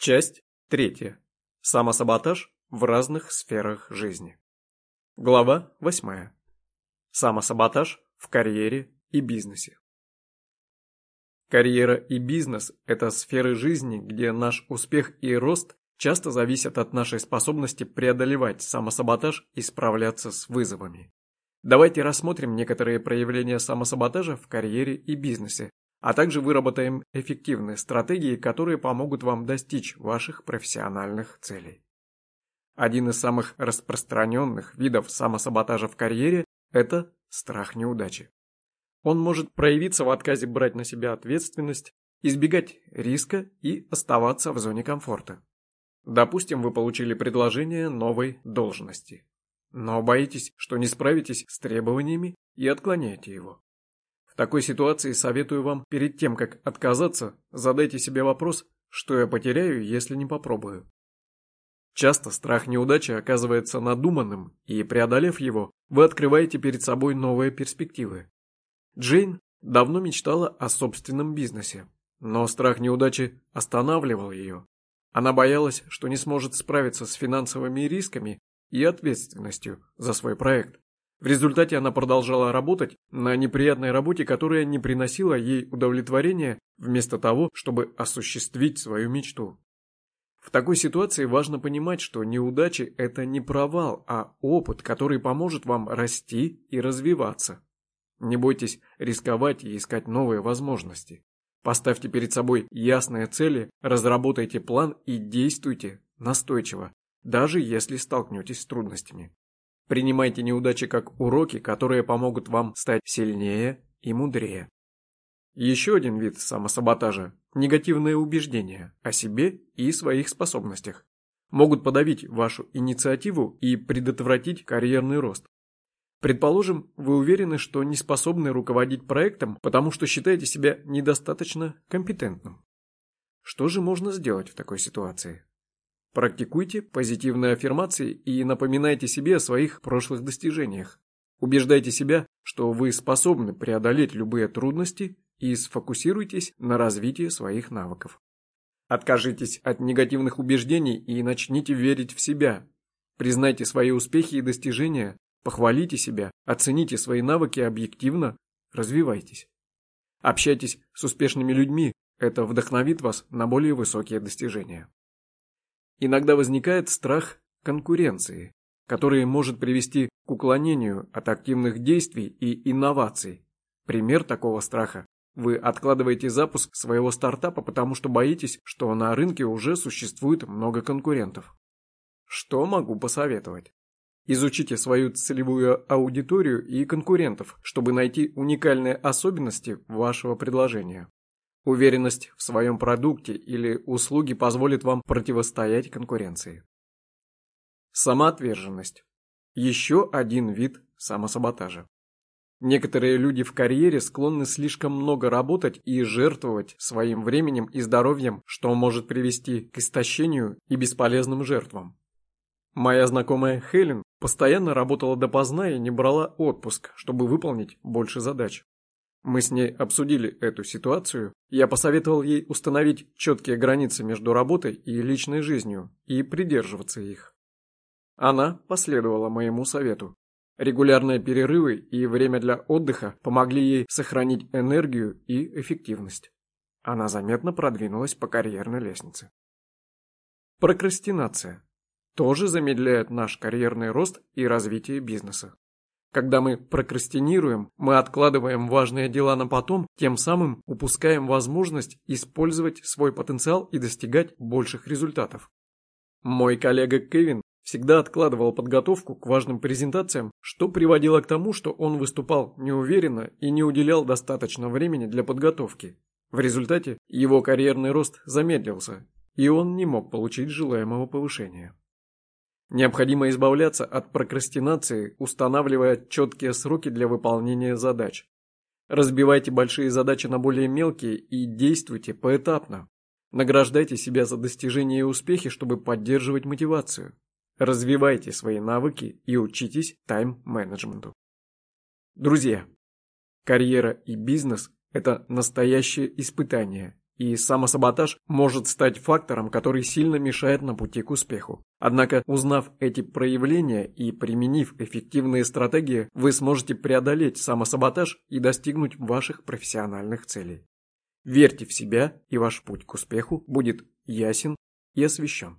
Часть третья. Самосаботаж в разных сферах жизни. Глава восьмая. Самосаботаж в карьере и бизнесе. Карьера и бизнес – это сферы жизни, где наш успех и рост часто зависят от нашей способности преодолевать самосаботаж и справляться с вызовами. Давайте рассмотрим некоторые проявления самосаботажа в карьере и бизнесе, а также выработаем эффективные стратегии, которые помогут вам достичь ваших профессиональных целей. Один из самых распространенных видов самосаботажа в карьере – это страх неудачи. Он может проявиться в отказе брать на себя ответственность, избегать риска и оставаться в зоне комфорта. Допустим, вы получили предложение новой должности, но боитесь, что не справитесь с требованиями и отклоняете его такой ситуации советую вам перед тем, как отказаться, задайте себе вопрос, что я потеряю, если не попробую. Часто страх неудачи оказывается надуманным, и преодолев его, вы открываете перед собой новые перспективы. Джейн давно мечтала о собственном бизнесе, но страх неудачи останавливал ее. Она боялась, что не сможет справиться с финансовыми рисками и ответственностью за свой проект. В результате она продолжала работать на неприятной работе, которая не приносила ей удовлетворения, вместо того, чтобы осуществить свою мечту. В такой ситуации важно понимать, что неудачи – это не провал, а опыт, который поможет вам расти и развиваться. Не бойтесь рисковать и искать новые возможности. Поставьте перед собой ясные цели, разработайте план и действуйте настойчиво, даже если столкнетесь с трудностями. Принимайте неудачи как уроки, которые помогут вам стать сильнее и мудрее. Еще один вид самосаботажа – негативные убеждения о себе и своих способностях. Могут подавить вашу инициативу и предотвратить карьерный рост. Предположим, вы уверены, что не способны руководить проектом, потому что считаете себя недостаточно компетентным. Что же можно сделать в такой ситуации? Практикуйте позитивные аффирмации и напоминайте себе о своих прошлых достижениях. Убеждайте себя, что вы способны преодолеть любые трудности и сфокусируйтесь на развитии своих навыков. Откажитесь от негативных убеждений и начните верить в себя. Признайте свои успехи и достижения, похвалите себя, оцените свои навыки объективно, развивайтесь. Общайтесь с успешными людьми, это вдохновит вас на более высокие достижения. Иногда возникает страх конкуренции, который может привести к уклонению от активных действий и инноваций. Пример такого страха. Вы откладываете запуск своего стартапа, потому что боитесь, что на рынке уже существует много конкурентов. Что могу посоветовать? Изучите свою целевую аудиторию и конкурентов, чтобы найти уникальные особенности вашего предложения. Уверенность в своем продукте или услуге позволит вам противостоять конкуренции. Самоотверженность. Еще один вид самосаботажа. Некоторые люди в карьере склонны слишком много работать и жертвовать своим временем и здоровьем, что может привести к истощению и бесполезным жертвам. Моя знакомая Хелен постоянно работала допоздна и не брала отпуск, чтобы выполнить больше задач. Мы с ней обсудили эту ситуацию. Я посоветовал ей установить четкие границы между работой и личной жизнью и придерживаться их. Она последовала моему совету. Регулярные перерывы и время для отдыха помогли ей сохранить энергию и эффективность. Она заметно продвинулась по карьерной лестнице. Прокрастинация тоже замедляет наш карьерный рост и развитие бизнеса. Когда мы прокрастинируем, мы откладываем важные дела на потом, тем самым упускаем возможность использовать свой потенциал и достигать больших результатов. Мой коллега Кевин всегда откладывал подготовку к важным презентациям, что приводило к тому, что он выступал неуверенно и не уделял достаточно времени для подготовки. В результате его карьерный рост замедлился, и он не мог получить желаемого повышения. Необходимо избавляться от прокрастинации, устанавливая четкие сроки для выполнения задач. Разбивайте большие задачи на более мелкие и действуйте поэтапно. Награждайте себя за достижения и успехи, чтобы поддерживать мотивацию. Развивайте свои навыки и учитесь тайм-менеджменту. Друзья, карьера и бизнес – это настоящее испытание, и самосаботаж может стать фактором, который сильно мешает на пути к успеху. Однако, узнав эти проявления и применив эффективные стратегии, вы сможете преодолеть самосаботаж и достигнуть ваших профессиональных целей. Верьте в себя, и ваш путь к успеху будет ясен и освещен.